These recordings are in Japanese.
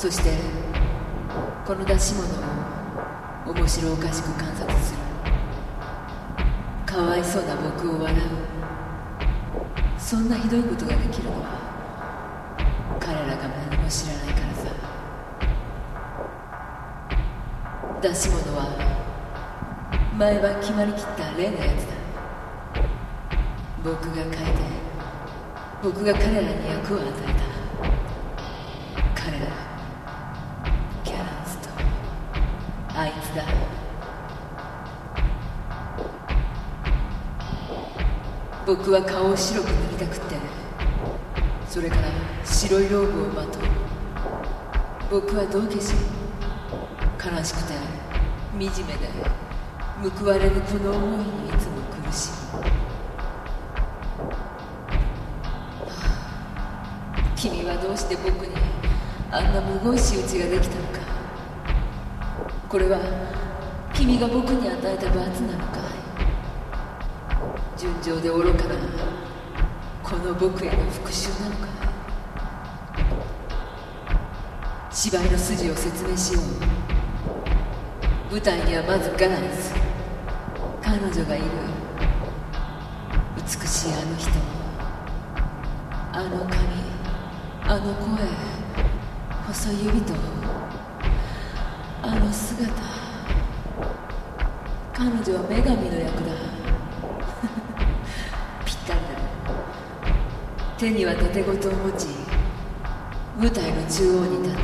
そしてこの出し物を面白おかしく観察する。かわいそうな僕を笑う。そんなひどいことができるのは彼らが何も知らないからさ。出し物は前は決まりきった例のやつだ。僕が変えて僕が彼らに役を与えた。彼らあいつだ。僕は顔を白く塗りたくってそれから白いローブをまとう。僕は道化師悲しくて惨めで報われぬこの思いにいつも苦しむ君はどうして僕にあんなむごい仕打ちができたのか。これは君が僕に与えた罰なのかい？純情で愚かなこの僕への復讐なのかい？芝居の筋を説明しよう。舞台にはまずガランス彼女がいる。美しいあの人あの髪。あの声。細い指と。あの姿。彼女は女神の役だ。ぴったりだ。手には盾事を持ち舞台の中央に立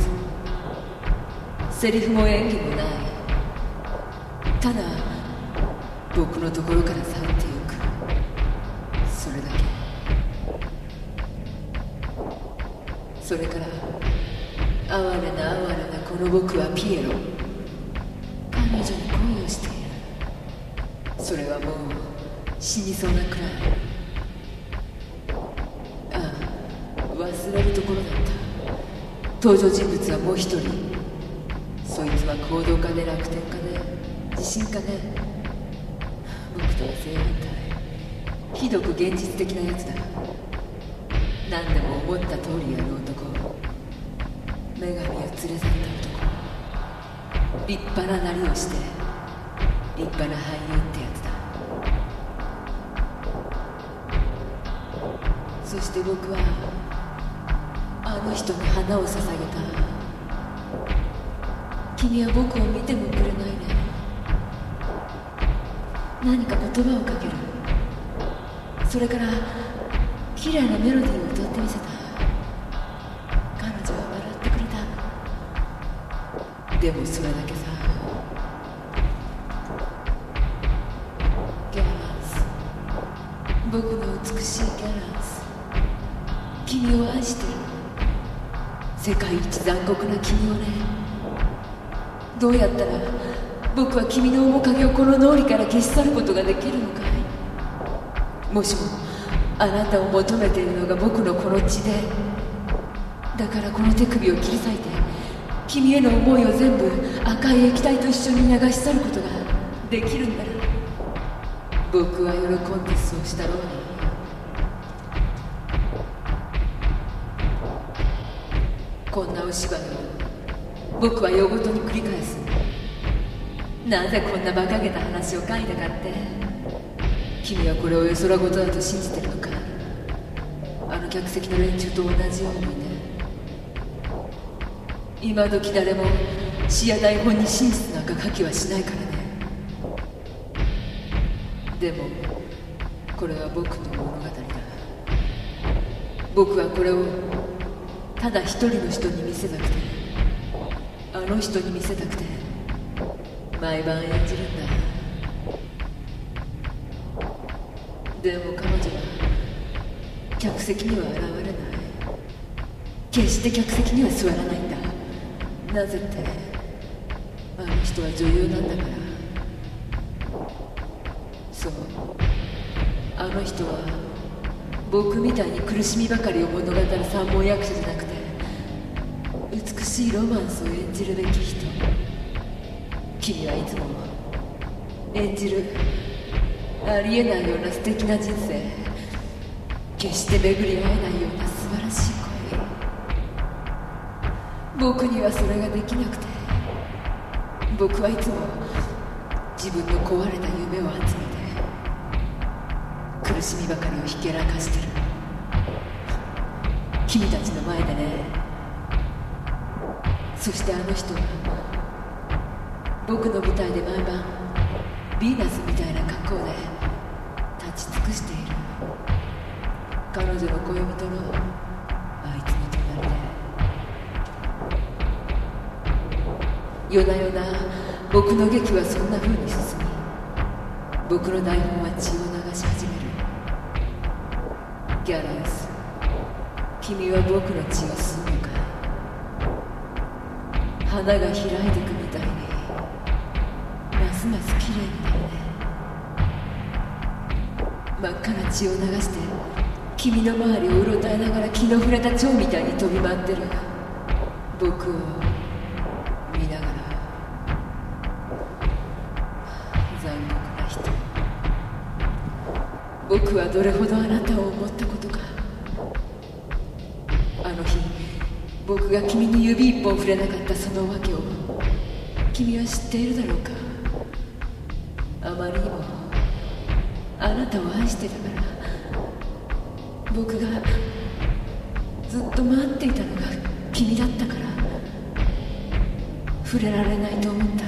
つ。セリフも演技もない。ただ僕のところから去ってゆく。それだけ。それから哀れな哀れなこの僕はピエロ。彼女に恋をしている。それはもう死にそうなくらい。ああ忘れるところだった。登場人物はもう一人。そいつは行動家で楽天家で自信家で。僕とは正反対。ひどく現実的なやつだ。何でも思った通りやる男。女神を連れ去った男。立派ななりをして立派な俳優ってやつだ。そして僕はあの人に花を捧げた。君は僕を見てもくれないね。何か言葉をかける。それから綺麗なメロディーを歌ってみせた。でもそれだけさ。ギャランス。僕の美しいギャランス。君を愛してる。世界一残酷な君をね。どうやったら僕は君の面影をこの脳裏から消し去ることができるのかい。もしもあなたを求めているのが僕のこの血で。だからこの手首を切り裂いて。君への思いを全部赤い液体と一緒に流し去ることができるんだら僕は喜んでそうしたろう。にこんなお芝居を僕は夜ごとに繰り返す。なぜこんな馬鹿げた話を書いたかって君はこれを絵空事だと信じてるのか。あの客席の連中と同じように。ね今時誰も詩や台本に真実なんか書きはしないからねでもこれは僕の物語だ。僕はこれをただ一人の人に見せたくてあの人に見せたくて毎晩演じるんだ。でも彼女は客席には現れない。決して客席には座らない。なぜってあの人は女優なんだから。そう。あの人は僕みたいに苦しみばかりを物語る三本役者じゃなくて美しいロマンスを演じるべき人。君はいつも演じるありえないような素敵な人生。決して巡り合えないような僕にはそれができなくて。僕はいつも自分の壊れた夢を集めて苦しみばかりをひけらかしてる。君たちの前でね。そしてあの人は僕の舞台で毎晩ヴィーナスみたいな格好で立ち尽くしている。彼女の恋人の夜な夜な。僕の劇はそんな風に進み僕の台本は血を流し始める。ギャランス君は僕の血を吸うのか。花が開いてくみたいにますます綺麗になるね。真っ赤な血を流して君の周りをうろたえながら気の触れた蝶みたいに飛び回ってる。僕を僕はどれほどあなたを思ったことか。あの日僕が君に指一本触れなかったその訳を君は知っているだろうか。あまりにもあなたを愛してるから僕がずっと待っていたのが君だったから触れられないと思った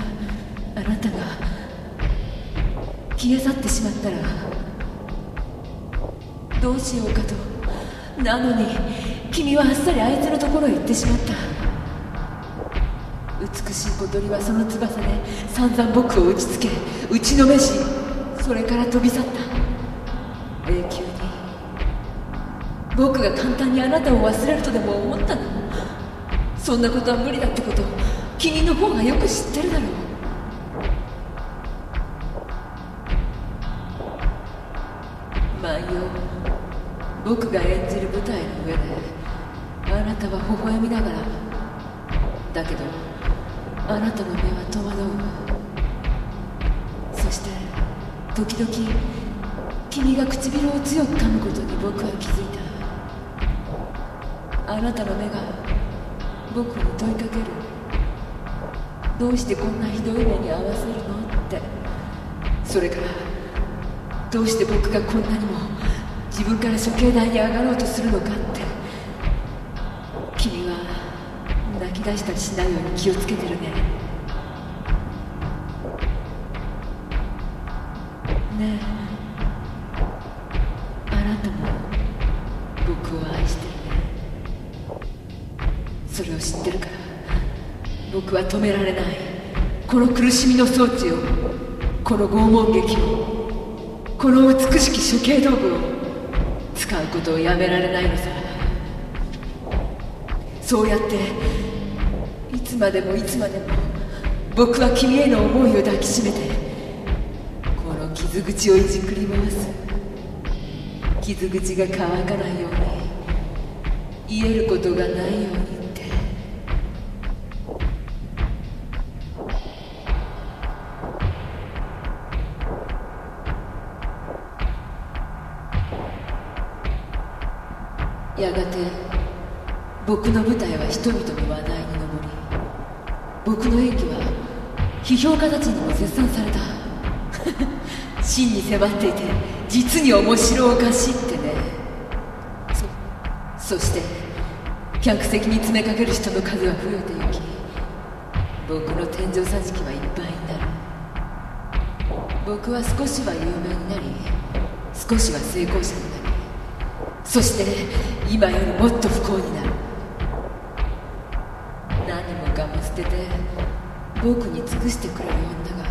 あなたが消え去ってしまったらどうしようかと。なのに君はあっさりあいつのところへ行ってしまった。美しい小鳥はその翼で散々僕を打ちつけ打ちのめしそれから飛び去った。永久に。僕が簡単にあなたを忘れるとでも思ったの？そんなことは無理だってこと君の方がよく知ってるだろう。万葉僕が演じる舞台の上であなたは微笑みながらだけどあなたの目は戸惑う。そして時々君が唇を強く噛むことに僕は気づいた。あなたの目が僕に問いかける。どうしてこんなひどい目に遭わせるの？って。それからどうして僕がこんなにも自分から処刑台に上がろうとするのかって。君は泣き出したりしないように気をつけてるね。ねえ。あなたも僕を愛してるね。それを知ってるから僕は止められない。この苦しみの装置をこの拷問劇をこの美しき処刑道具を使うことをやめられないのさ。そうやっていつまでもいつまでも僕は君への思いを抱きしめてこの傷口をいじくり回す。傷口が乾かないように癒えることがないように。僕の舞台は人々の話題に上り僕の演技は批評家たちにも絶賛された。真に迫っていて実に面白おかしいってね。そそして客席に詰めかける人の数は増えてゆき僕の天井桟敷はいっぱいになる。僕は少しは有名になり少しは成功者になりそして今よりもっと不幸になる。かも捨てて僕に尽くしてくれる女が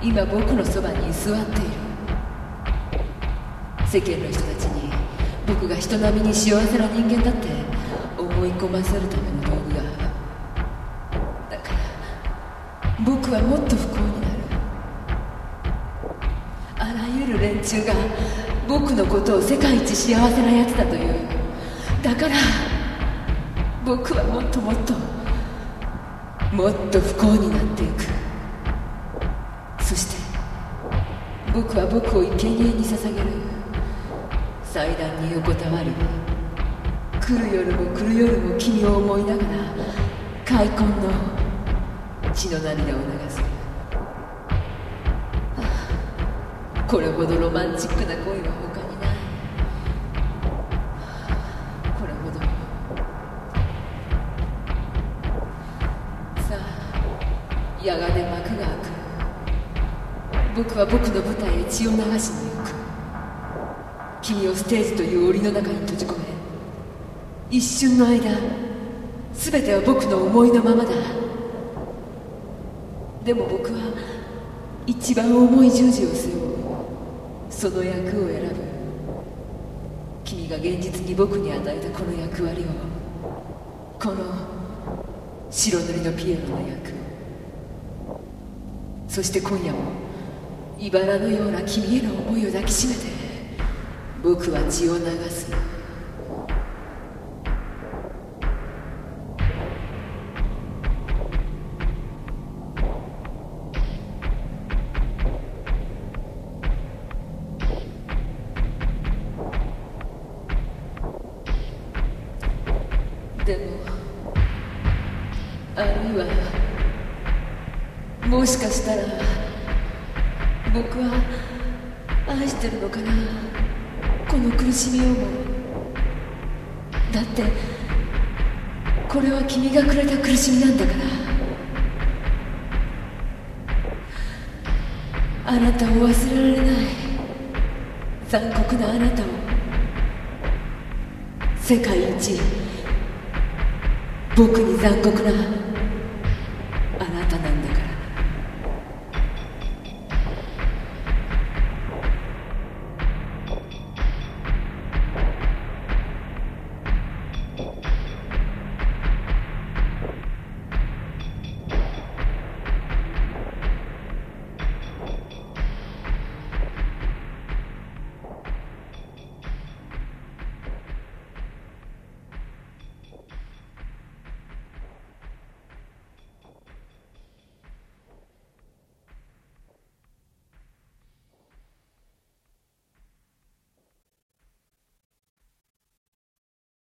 今僕のそばに居座っている世間の人たちに僕が人並みに幸せな人間だって思い込ませるための道具が。だから僕はもっと不幸になる。あらゆる連中が僕のことを世界一幸せなやつだというだから僕はもっともっともっと不幸になっていく。そして僕は僕を生贄に捧げる。祭壇に横たわり来る夜も来る夜も君を思いながら開墾の血の涙を流す、これほどロマンチックな恋はやがて幕が開く。僕は僕の舞台へ血を流しに行く。君をステージという檻の中に閉じ込め一瞬の間全ては僕の思いのままだ。でも僕は一番重い十字を背負う。その役を選ぶ。君が現実に僕に与えたこの役割をこの白塗りのピエロの役。そして今夜も茨のような君への思いを抱きしめて僕は血を流す。でもあるいはもしかしたら僕は愛してるのかな？この苦しみをも。だってこれは君がくれた苦しみなんだから。あなたを忘れられない。残酷なあなたを。世界一僕に残酷なあなたなんだから。